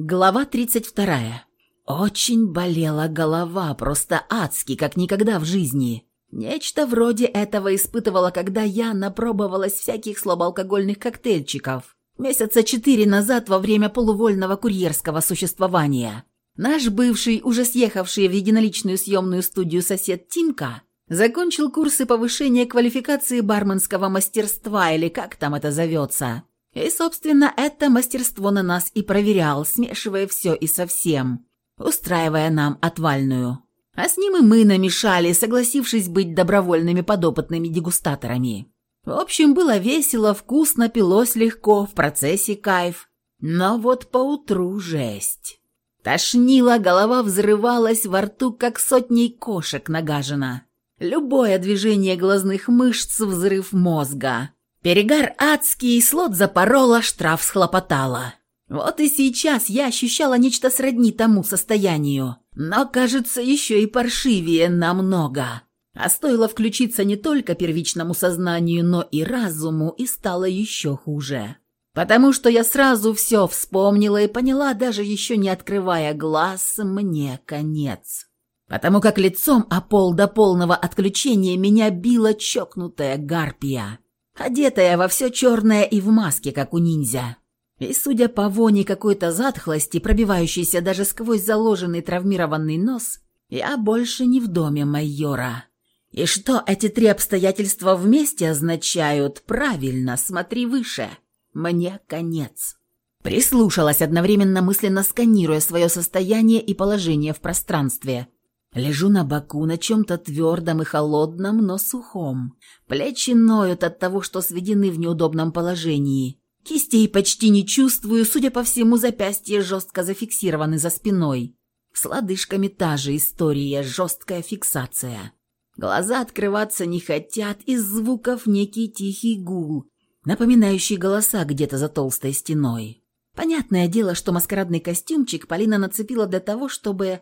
Глава 32. Очень болела голова, просто адски, как никогда в жизни. Нечто вроде этого испытывала, когда я напробовалась всяких слабоалкогольных коктейльчиков месяца четыре назад во время полувольного курьерского существования. Наш бывший, уже съехавший в единоличную съемную студию сосед Тимка, закончил курсы повышения квалификации барменского мастерства, или как там это зовется. И, собственно, это мастерство на нас и проверял, смешивая все и совсем, устраивая нам отвальную. А с ним и мы намешали, согласившись быть добровольными подопытными дегустаторами. В общем, было весело, вкусно, пилось легко, в процессе кайф. Но вот поутру жесть. Тошнило, голова взрывалась, во рту как сотней кошек нагажено. Любое движение глазных мышц – взрыв мозга. Перегар адский, слот запорола, штраф схлопотала. Вот и сейчас я ощущала нечто сродни тому состоянию, но, кажется, еще и паршивее намного. А стоило включиться не только первичному сознанию, но и разуму, и стало еще хуже. Потому что я сразу все вспомнила и поняла, даже еще не открывая глаз, мне конец. Потому как лицом о пол до полного отключения меня била чокнутая гарпия одетая во все черное и в маске, как у ниндзя. И, судя по воне какой-то затхлости, пробивающейся даже сквозь заложенный травмированный нос, я больше не в доме майора. И что эти три обстоятельства вместе означают? Правильно, смотри выше. Мне конец. Прислушалась одновременно мысленно сканируя свое состояние и положение в пространстве – Лежу на боку на чем-то твердом и холодном, но сухом. Плечи ноют от того, что сведены в неудобном положении. Кистей почти не чувствую, судя по всему, запястья жестко зафиксированы за спиной. С лодыжками та же история, жесткая фиксация. Глаза открываться не хотят, из звуков некий тихий гул, напоминающий голоса где-то за толстой стеной. Понятное дело, что маскарадный костюмчик Полина нацепила для того, чтобы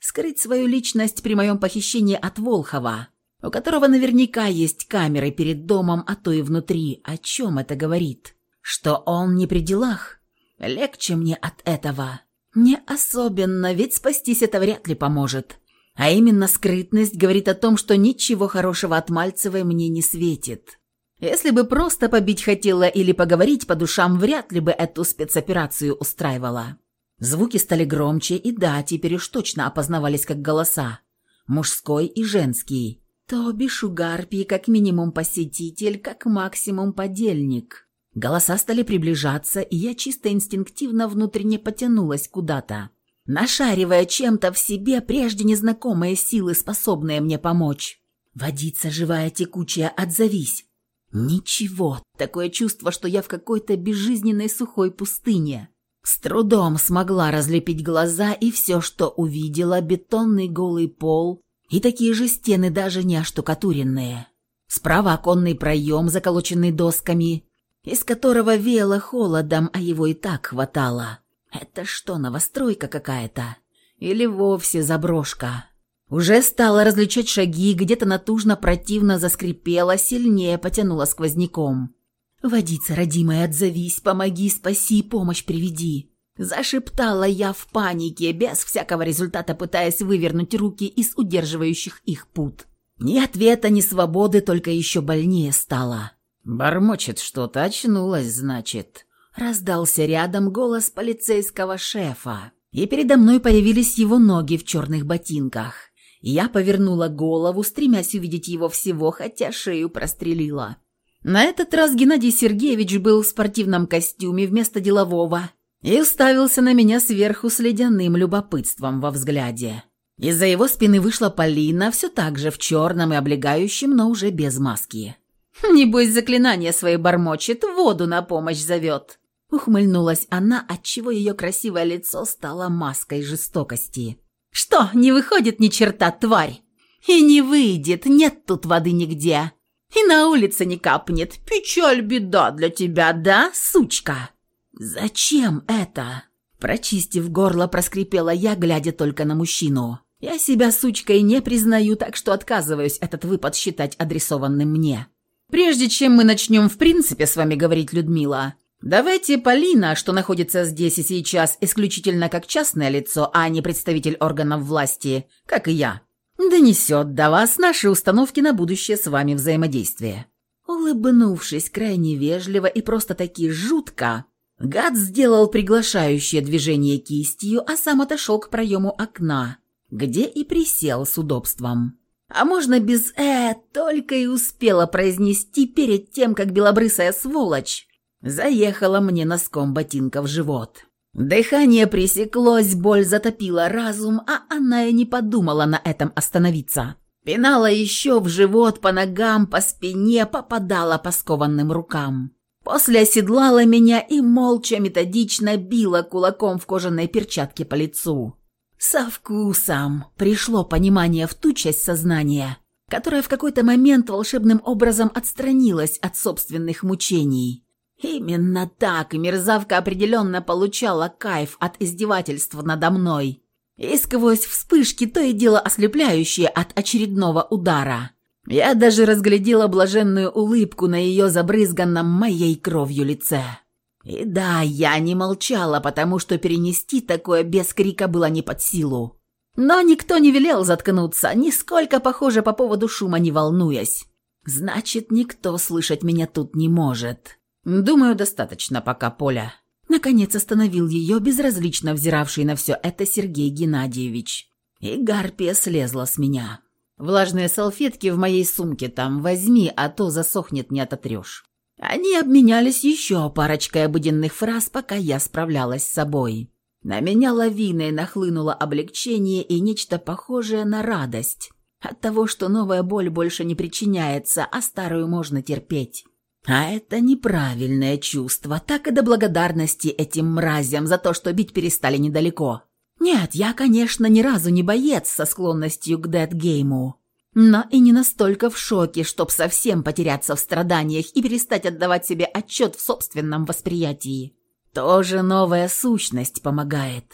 скрыть свою личность при моем похищении от Волхова, у которого наверняка есть камеры перед домом, а то и внутри. О чем это говорит? Что он не при делах? Легче мне от этого. Не особенно, ведь спастись это вряд ли поможет. А именно скрытность говорит о том, что ничего хорошего от Мальцевой мне не светит. Если бы просто побить хотела или поговорить по душам, вряд ли бы эту спецоперацию устраивала. Звуки стали громче, и да, теперь уж точно опознавались как голоса. Мужской и женский. То бишь Гарпии как минимум посетитель, как максимум подельник. Голоса стали приближаться, и я чисто инстинктивно внутренне потянулась куда-то, нашаривая чем-то в себе прежде незнакомые силы, способные мне помочь. Водица живая, текучая, отзовись. Ничего, такое чувство, что я в какой-то безжизненной сухой пустыне. С трудом смогла разлепить глаза, и все, что увидела, бетонный голый пол и такие же стены, даже не оштукатуренные. Справа оконный проем, заколоченный досками, из которого веяло холодом, а его и так хватало. Это что, новостройка какая-то? Или вовсе заброшка? Уже стала различать шаги, где-то натужно противно заскрипела, сильнее потянула сквозняком. «Водица, родимая, отзовись, помоги, спаси, помощь приведи!» Зашептала я в панике, без всякого результата пытаясь вывернуть руки из удерживающих их пут. Ни ответа, ни свободы, только еще больнее стало. «Бормочет что-то, очнулась, значит». Раздался рядом голос полицейского шефа, и передо мной появились его ноги в черных ботинках. Я повернула голову, стремясь увидеть его всего, хотя шею прострелила. На этот раз Геннадий Сергеевич был в спортивном костюме вместо делового и уставился на меня сверху с ледяным любопытством во взгляде. Из-за его спины вышла Полина, все так же в черном и облегающем, но уже без маски. «Небось, заклинание свои бормочет, воду на помощь зовет!» Ухмыльнулась она, отчего ее красивое лицо стало маской жестокости. «Что, не выходит ни черта, тварь?» «И не выйдет, нет тут воды нигде!» И на улице не капнет. Печаль, беда для тебя, да, сучка?» «Зачем это?» Прочистив горло, проскрипела я, глядя только на мужчину. «Я себя сучкой не признаю, так что отказываюсь этот выпад считать адресованным мне. Прежде чем мы начнем в принципе с вами говорить, Людмила, Давайте Полина, что находится здесь и сейчас исключительно как частное лицо, а не представитель органов власти, как и я, донесет до вас наши установки на будущее с вами взаимодействие». Улыбнувшись крайне вежливо и просто-таки жутко, гад сделал приглашающее движение кистью, а сам отошел к проему окна, где и присел с удобством. А можно без «э» только и успела произнести перед тем, как белобрысая сволочь заехала мне носком ботинка в живот. Дыхание пресеклось, боль затопила разум, а она и не подумала на этом остановиться. Пинала еще в живот, по ногам, по спине, попадала по скованным рукам. После оседлала меня и молча методично била кулаком в кожаной перчатке по лицу. Со вкусом пришло понимание в ту часть сознания, которая в какой-то момент волшебным образом отстранилась от собственных мучений. Именно так мерзавка определенно получала кайф от издевательства надо мной. И сквозь вспышки, то и дело ослепляющие от очередного удара. Я даже разглядела блаженную улыбку на ее забрызганном моей кровью лице. И да, я не молчала, потому что перенести такое без крика было не под силу. Но никто не велел заткнуться, нисколько, похоже, по поводу шума не волнуясь. Значит, никто слышать меня тут не может. Думаю, достаточно пока, Поля. Наконец остановил ее, безразлично взиравший на все это Сергей Геннадьевич. И гарпия слезла с меня. Влажные салфетки в моей сумке там возьми, а то засохнет не ототрешь. Они обменялись еще парочкой обыденных фраз, пока я справлялась с собой. На меня лавиной нахлынуло облегчение и нечто похожее на радость от того, что новая боль больше не причиняется, а старую можно терпеть. А это неправильное чувство, так и до благодарности этим мразям за то, что бить перестали недалеко. Нет, я, конечно, ни разу не боец со склонностью к дедгейму но и не настолько в шоке, чтоб совсем потеряться в страданиях и перестать отдавать себе отчет в собственном восприятии. Тоже новая сущность помогает.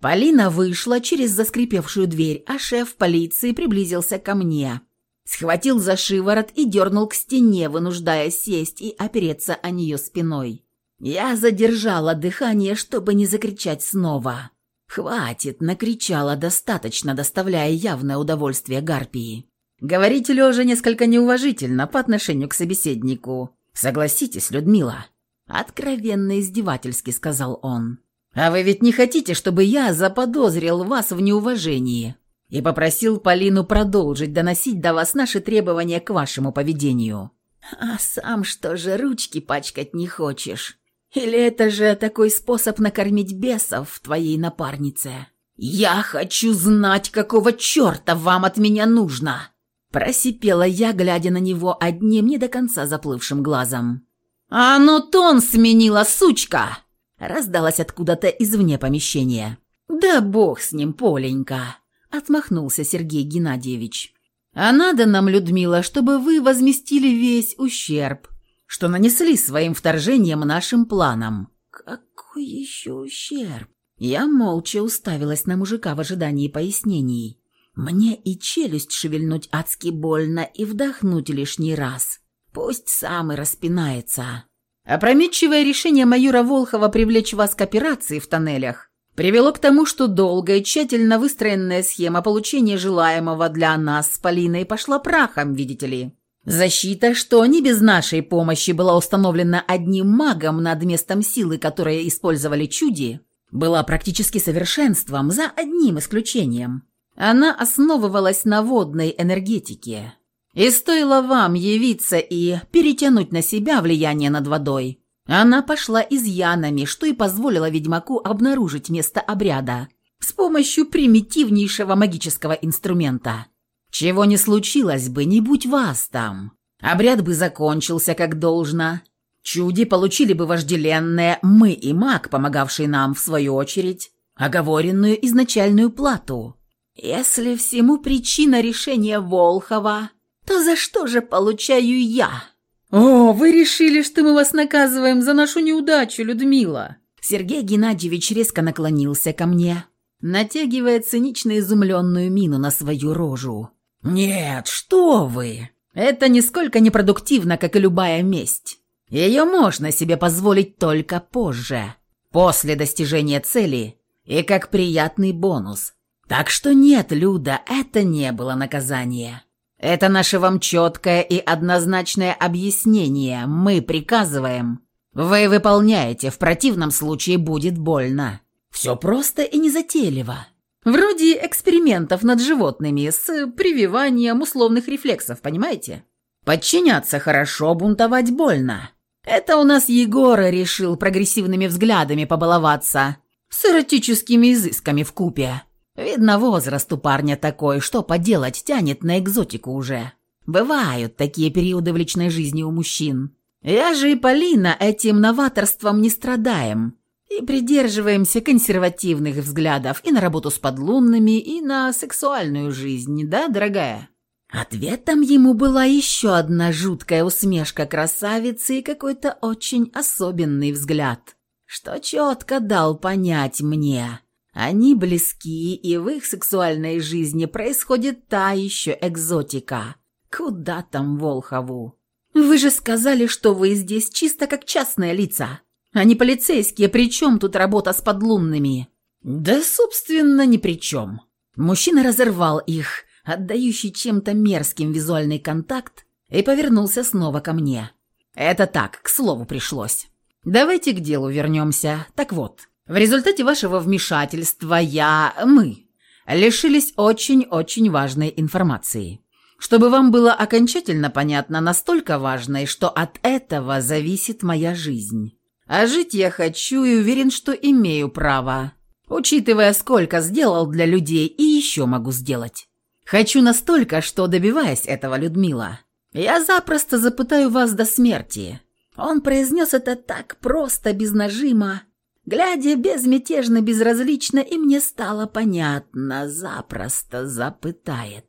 Полина вышла через заскрипевшую дверь, а шеф полиции приблизился ко мне. Схватил за шиворот и дернул к стене, вынуждая сесть и опереться о нее спиной. Я задержала дыхание, чтобы не закричать снова. «Хватит!» — накричала достаточно, доставляя явное удовольствие Гарпии. Говорить лежа несколько неуважительно по отношению к собеседнику. Согласитесь, Людмила. Откровенно издевательски сказал он. А вы ведь не хотите, чтобы я заподозрил вас в неуважении и попросил Полину продолжить доносить до вас наши требования к вашему поведению. А сам что же ручки пачкать не хочешь? Или это же такой способ накормить бесов в твоей напарнице? Я хочу знать, какого черта вам от меня нужно!» Просипела я, глядя на него одним не до конца заплывшим глазом. «А ну тон сменила, сучка!» Раздалась откуда-то извне помещения. «Да бог с ним, Поленька!» Отмахнулся Сергей Геннадьевич. «А надо нам, Людмила, чтобы вы возместили весь ущерб, что нанесли своим вторжением нашим планам». «Какой еще ущерб?» Я молча уставилась на мужика в ожидании пояснений. Мне и челюсть шевельнуть адски больно, и вдохнуть лишний раз. Пусть сам и распинается. Опрометчивое решение майора Волхова привлечь вас к операции в тоннелях привело к тому, что долгая, тщательно выстроенная схема получения желаемого для нас с Полиной пошла прахом, видите ли. Защита, что не без нашей помощи была установлена одним магом над местом силы, которое использовали чуди, была практически совершенством, за одним исключением. Она основывалась на водной энергетике. И стоило вам явиться и перетянуть на себя влияние над водой, она пошла изъянами, что и позволило ведьмаку обнаружить место обряда с помощью примитивнейшего магического инструмента. Чего не случилось бы, не будь вас там. Обряд бы закончился как должно. Чуди получили бы вожделенное «мы» и маг, помогавший нам, в свою очередь, оговоренную изначальную плату. Если всему причина решения Волхова, то за что же получаю я? О, вы решили, что мы вас наказываем за нашу неудачу, Людмила. Сергей Геннадьевич резко наклонился ко мне, натягивая цинично изумленную мину на свою рожу. «Нет, что вы! Это нисколько не продуктивно, как и любая месть. Ее можно себе позволить только позже, после достижения цели и как приятный бонус. Так что нет, Люда, это не было наказание. Это наше вам четкое и однозначное объяснение. Мы приказываем. Вы выполняете, в противном случае будет больно. Все просто и незатейливо. Вроде экспериментов над животными с прививанием условных рефлексов, понимаете? Подчиняться хорошо, бунтовать больно. Это у нас Егор решил прогрессивными взглядами побаловаться, с эротическими изысками в купе. Видно, возраст у парня такой, что поделать, тянет на экзотику уже. Бывают такие периоды в личной жизни у мужчин. Я же и Полина этим новаторством не страдаем и придерживаемся консервативных взглядов и на работу с подлунными, и на сексуальную жизнь, да, дорогая?» Ответом ему была еще одна жуткая усмешка красавицы и какой-то очень особенный взгляд, что четко дал понять мне. Они близки, и в их сексуальной жизни происходит та еще экзотика. Куда там Волхову? Вы же сказали, что вы здесь чисто как частные лица. Они полицейские, при чем тут работа с подлунными?» «Да, собственно, ни при чем». Мужчина разорвал их, отдающий чем-то мерзким визуальный контакт, и повернулся снова ко мне. «Это так, к слову пришлось. Давайте к делу вернемся. Так вот, в результате вашего вмешательства я, мы, лишились очень-очень важной информации. Чтобы вам было окончательно понятно, настолько важной, что от этого зависит моя жизнь». А жить я хочу и уверен, что имею право, учитывая, сколько сделал для людей и еще могу сделать. Хочу настолько, что, добиваясь этого, Людмила, я запросто запытаю вас до смерти». Он произнес это так просто, без нажима, глядя безмятежно, безразлично, и мне стало понятно, запросто запытает.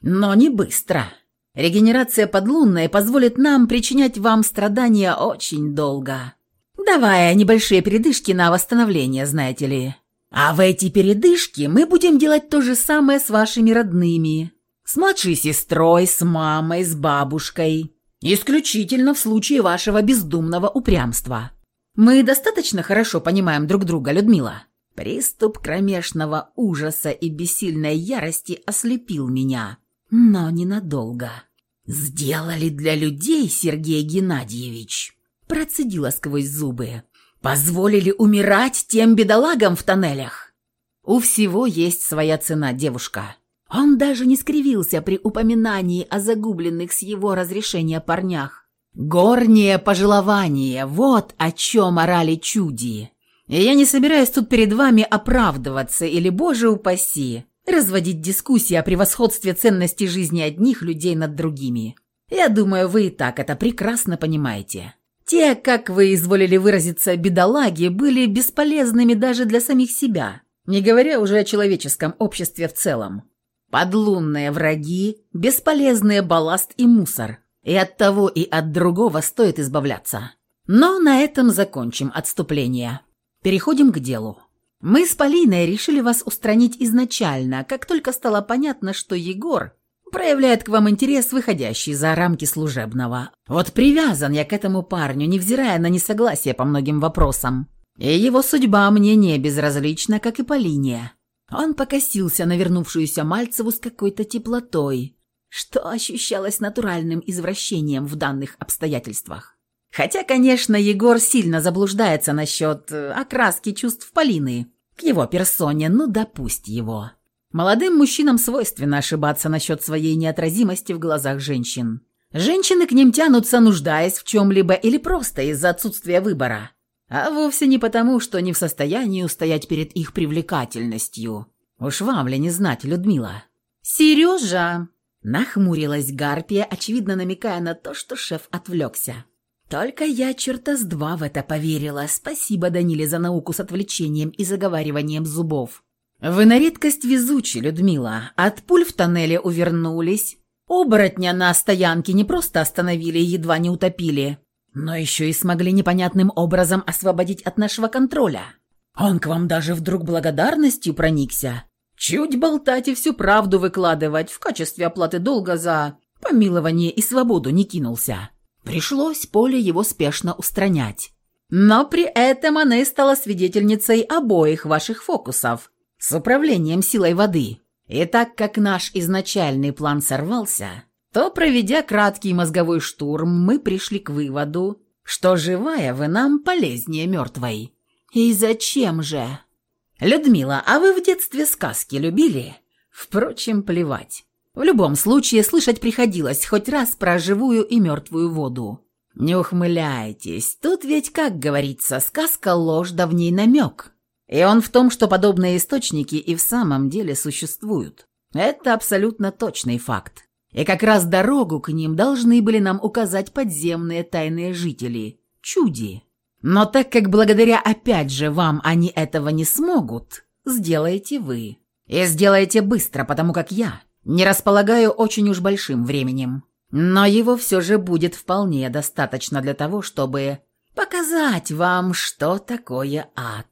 Но не быстро. Регенерация подлунная позволит нам причинять вам страдания очень долго давая небольшие передышки на восстановление, знаете ли. А в эти передышки мы будем делать то же самое с вашими родными. С младшей сестрой, с мамой, с бабушкой. Исключительно в случае вашего бездумного упрямства. Мы достаточно хорошо понимаем друг друга, Людмила. Приступ кромешного ужаса и бессильной ярости ослепил меня, но ненадолго. Сделали для людей, Сергей Геннадьевич, Процедила сквозь зубы. «Позволили умирать тем бедолагам в тоннелях!» «У всего есть своя цена, девушка». Он даже не скривился при упоминании о загубленных с его разрешения парнях. «Горнее пожелование, вот о чем орали чуди. И я не собираюсь тут перед вами оправдываться или, боже упаси, разводить дискуссии о превосходстве ценности жизни одних людей над другими. Я думаю, вы и так это прекрасно понимаете. Те, как вы изволили выразиться, бедолаги, были бесполезными даже для самих себя, не говоря уже о человеческом обществе в целом. Подлунные враги, бесполезные балласт и мусор. И от того и от другого стоит избавляться. Но на этом закончим отступление. Переходим к делу. Мы с Полиной решили вас устранить изначально, как только стало понятно, что Егор проявляет к вам интерес, выходящий за рамки служебного. Вот привязан я к этому парню, невзирая на несогласие по многим вопросам. И его судьба мне не безразлична, как и Полине. Он покосился на вернувшуюся Мальцеву с какой-то теплотой, что ощущалось натуральным извращением в данных обстоятельствах. Хотя, конечно, Егор сильно заблуждается насчет э, окраски чувств Полины к его персоне, ну да его. Молодым мужчинам свойственно ошибаться насчет своей неотразимости в глазах женщин. Женщины к ним тянутся, нуждаясь в чем-либо или просто из-за отсутствия выбора, а вовсе не потому, что не в состоянии устоять перед их привлекательностью. Уж вам ли не знать, Людмила? «Сережа!» – нахмурилась Гарпия, очевидно намекая на то, что шеф отвлекся. Только я черта с два в это поверила. Спасибо Даниле за науку с отвлечением и заговариванием зубов. «Вы на редкость везучи, Людмила. От пуль в тоннеле увернулись. Оборотня на стоянке не просто остановили едва не утопили, но еще и смогли непонятным образом освободить от нашего контроля. Он к вам даже вдруг благодарностью проникся. Чуть болтать и всю правду выкладывать в качестве оплаты долга за помилование и свободу не кинулся. Пришлось Поле его спешно устранять. Но при этом она стала свидетельницей обоих ваших фокусов с управлением силой воды. И так как наш изначальный план сорвался, то, проведя краткий мозговой штурм, мы пришли к выводу, что живая вы нам полезнее мертвой. И зачем же? Людмила, а вы в детстве сказки любили? Впрочем, плевать. В любом случае, слышать приходилось хоть раз про живую и мертвую воду. Не ухмыляйтесь, тут ведь, как говорится, сказка ложь, да в ней намек. И он в том, что подобные источники и в самом деле существуют. Это абсолютно точный факт. И как раз дорогу к ним должны были нам указать подземные тайные жители – чуди. Но так как благодаря опять же вам они этого не смогут, сделайте вы. И сделайте быстро, потому как я не располагаю очень уж большим временем. Но его все же будет вполне достаточно для того, чтобы показать вам, что такое ад.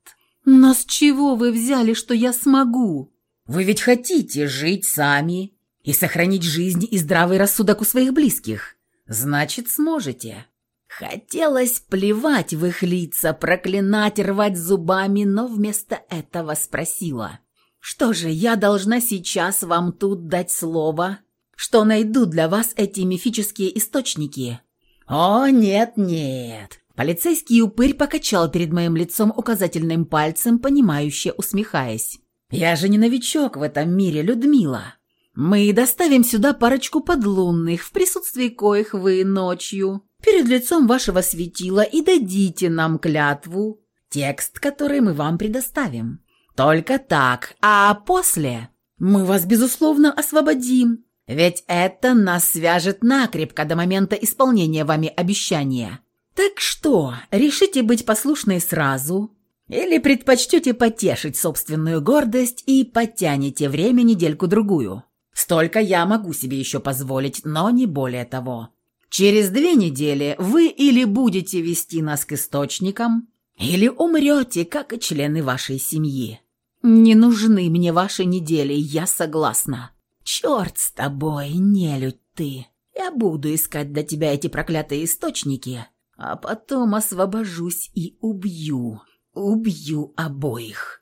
Но с чего вы взяли, что я смогу? Вы ведь хотите жить сами и сохранить жизнь и здравый рассудок у своих близких. Значит, сможете. Хотелось плевать в их лица, проклинать, рвать зубами, но вместо этого спросила. «Что же, я должна сейчас вам тут дать слово, что найду для вас эти мифические источники?» «О, нет-нет!» Полицейский упырь покачал перед моим лицом указательным пальцем, понимающе усмехаясь. «Я же не новичок в этом мире, Людмила. Мы доставим сюда парочку подлунных, в присутствии коих вы ночью перед лицом вашего светила и дадите нам клятву, текст, который мы вам предоставим. Только так, а после мы вас, безусловно, освободим, ведь это нас свяжет накрепко до момента исполнения вами обещания. Так что, решите быть послушной сразу или предпочтете потешить собственную гордость и потянете время недельку-другую? Столько я могу себе еще позволить, но не более того. Через две недели вы или будете вести нас к источникам, или умрете, как и члены вашей семьи. Не нужны мне ваши недели, я согласна. Черт с тобой, нелюдь ты. Я буду искать для тебя эти проклятые источники, а потом освобожусь и убью. Убью обоих.